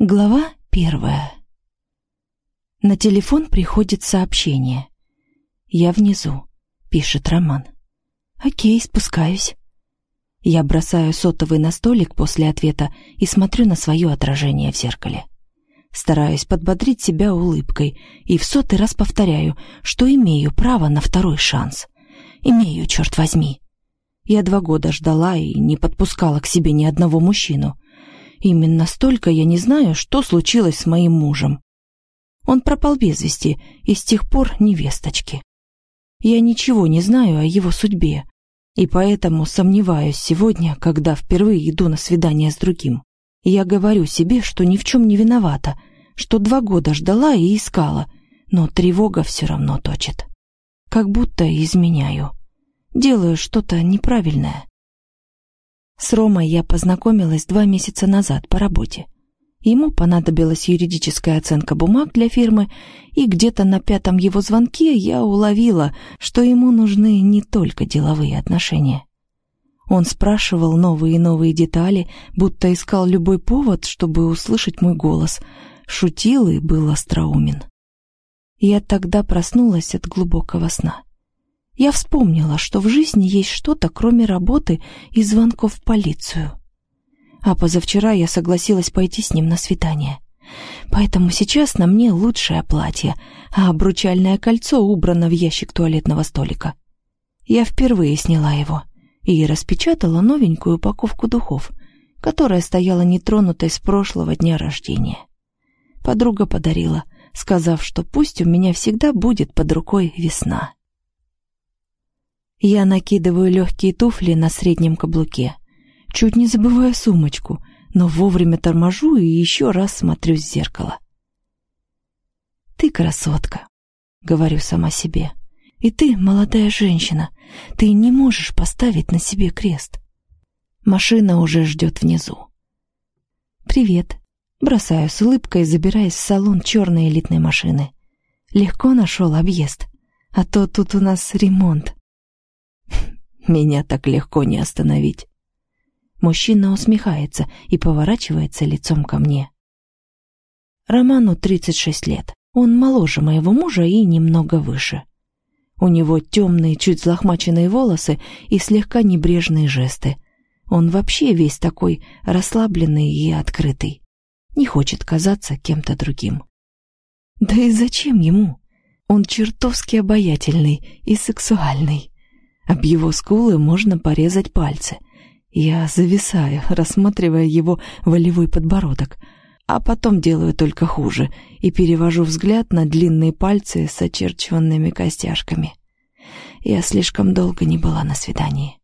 Глава первая. На телефон приходит сообщение. «Я внизу», — пишет Роман. «Окей, спускаюсь». Я бросаю сотовый на столик после ответа и смотрю на свое отражение в зеркале. Стараюсь подбодрить себя улыбкой и в сотый раз повторяю, что имею право на второй шанс. Имею, черт возьми. Я два года ждала и не подпускала к себе ни одного мужчину. Именно столько я не знаю, что случилось с моим мужем. Он пропал без вести и с тех пор невесточки. Я ничего не знаю о его судьбе, и поэтому сомневаюсь сегодня, когда впервые иду на свидание с другим. Я говорю себе, что ни в чем не виновата, что два года ждала и искала, но тревога все равно точит. Как будто изменяю. Делаю что-то неправильное. С Ромой я познакомилась два месяца назад по работе. Ему понадобилась юридическая оценка бумаг для фирмы, и где-то на пятом его звонке я уловила, что ему нужны не только деловые отношения. Он спрашивал новые и новые детали, будто искал любой повод, чтобы услышать мой голос, шутил и был остроумен. Я тогда проснулась от глубокого сна. Я вспомнила, что в жизни есть что-то, кроме работы и звонков в полицию а позавчера я согласилась пойти с ним на свидание. Поэтому сейчас на мне лучшее платье, а обручальное кольцо убрано в ящик туалетного столика. Я впервые сняла его и распечатала новенькую упаковку духов, которая стояла нетронутой с прошлого дня рождения. Подруга подарила, сказав, что пусть у меня всегда будет под рукой весна. Я накидываю легкие туфли на среднем каблуке — чуть не забывая сумочку, но вовремя торможу и еще раз смотрю в зеркало. «Ты красотка», — говорю сама себе. «И ты молодая женщина. Ты не можешь поставить на себе крест». Машина уже ждет внизу. «Привет», — бросаю с улыбкой, забираясь в салон черной элитной машины. Легко нашел объезд, а то тут у нас ремонт. Меня так легко не остановить. Мужчина усмехается и поворачивается лицом ко мне. Роману 36 лет. Он моложе моего мужа и немного выше. У него темные, чуть взлохмаченные волосы и слегка небрежные жесты. Он вообще весь такой расслабленный и открытый. Не хочет казаться кем-то другим. Да и зачем ему? Он чертовски обаятельный и сексуальный. Об его скулы можно порезать пальцы — я зависаю, рассматривая его волевой подбородок, а потом делаю только хуже и перевожу взгляд на длинные пальцы с очерченными костяшками. Я слишком долго не была на свидании.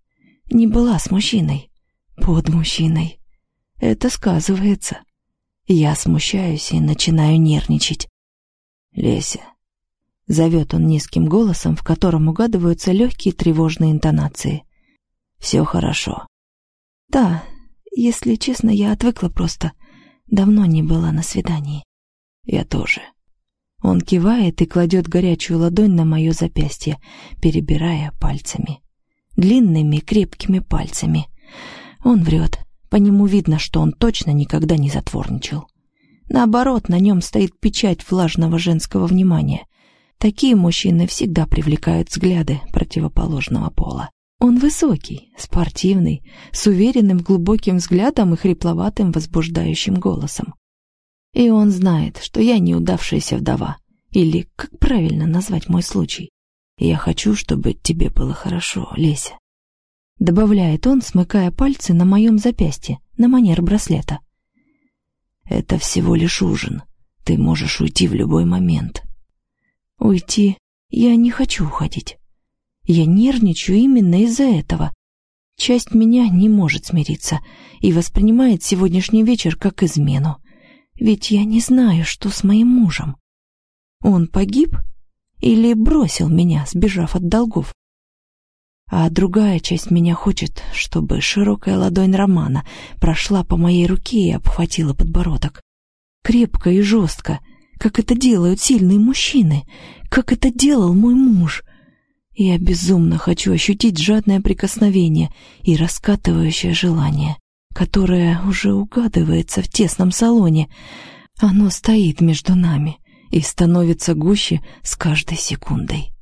Не была с мужчиной. Под мужчиной. Это сказывается. Я смущаюсь и начинаю нервничать. «Леся», — зовет он низким голосом, в котором угадываются легкие тревожные интонации. «Все хорошо. Да, если честно, я отвыкла просто. Давно не была на свидании. Я тоже. Он кивает и кладет горячую ладонь на мое запястье, перебирая пальцами. Длинными крепкими пальцами. Он врет. По нему видно, что он точно никогда не затворничал. Наоборот, на нем стоит печать влажного женского внимания. Такие мужчины всегда привлекают взгляды противоположного пола. Он высокий, спортивный, с уверенным глубоким взглядом и хрипловатым возбуждающим голосом. И он знает, что я неудавшаяся вдова, или как правильно назвать мой случай. Я хочу, чтобы тебе было хорошо, Леся. Добавляет он, смыкая пальцы на моем запястье, на манер браслета. Это всего лишь ужин. Ты можешь уйти в любой момент. Уйти? Я не хочу уходить. Я нервничаю именно из-за этого. Часть меня не может смириться и воспринимает сегодняшний вечер как измену. Ведь я не знаю, что с моим мужем. Он погиб или бросил меня, сбежав от долгов? А другая часть меня хочет, чтобы широкая ладонь Романа прошла по моей руке и обхватила подбородок. Крепко и жестко, как это делают сильные мужчины, как это делал мой муж. Я безумно хочу ощутить жадное прикосновение и раскатывающее желание. которое уже угадывается в тесном салоне. Оно стоит между нами и становится гуще с каждой секундой.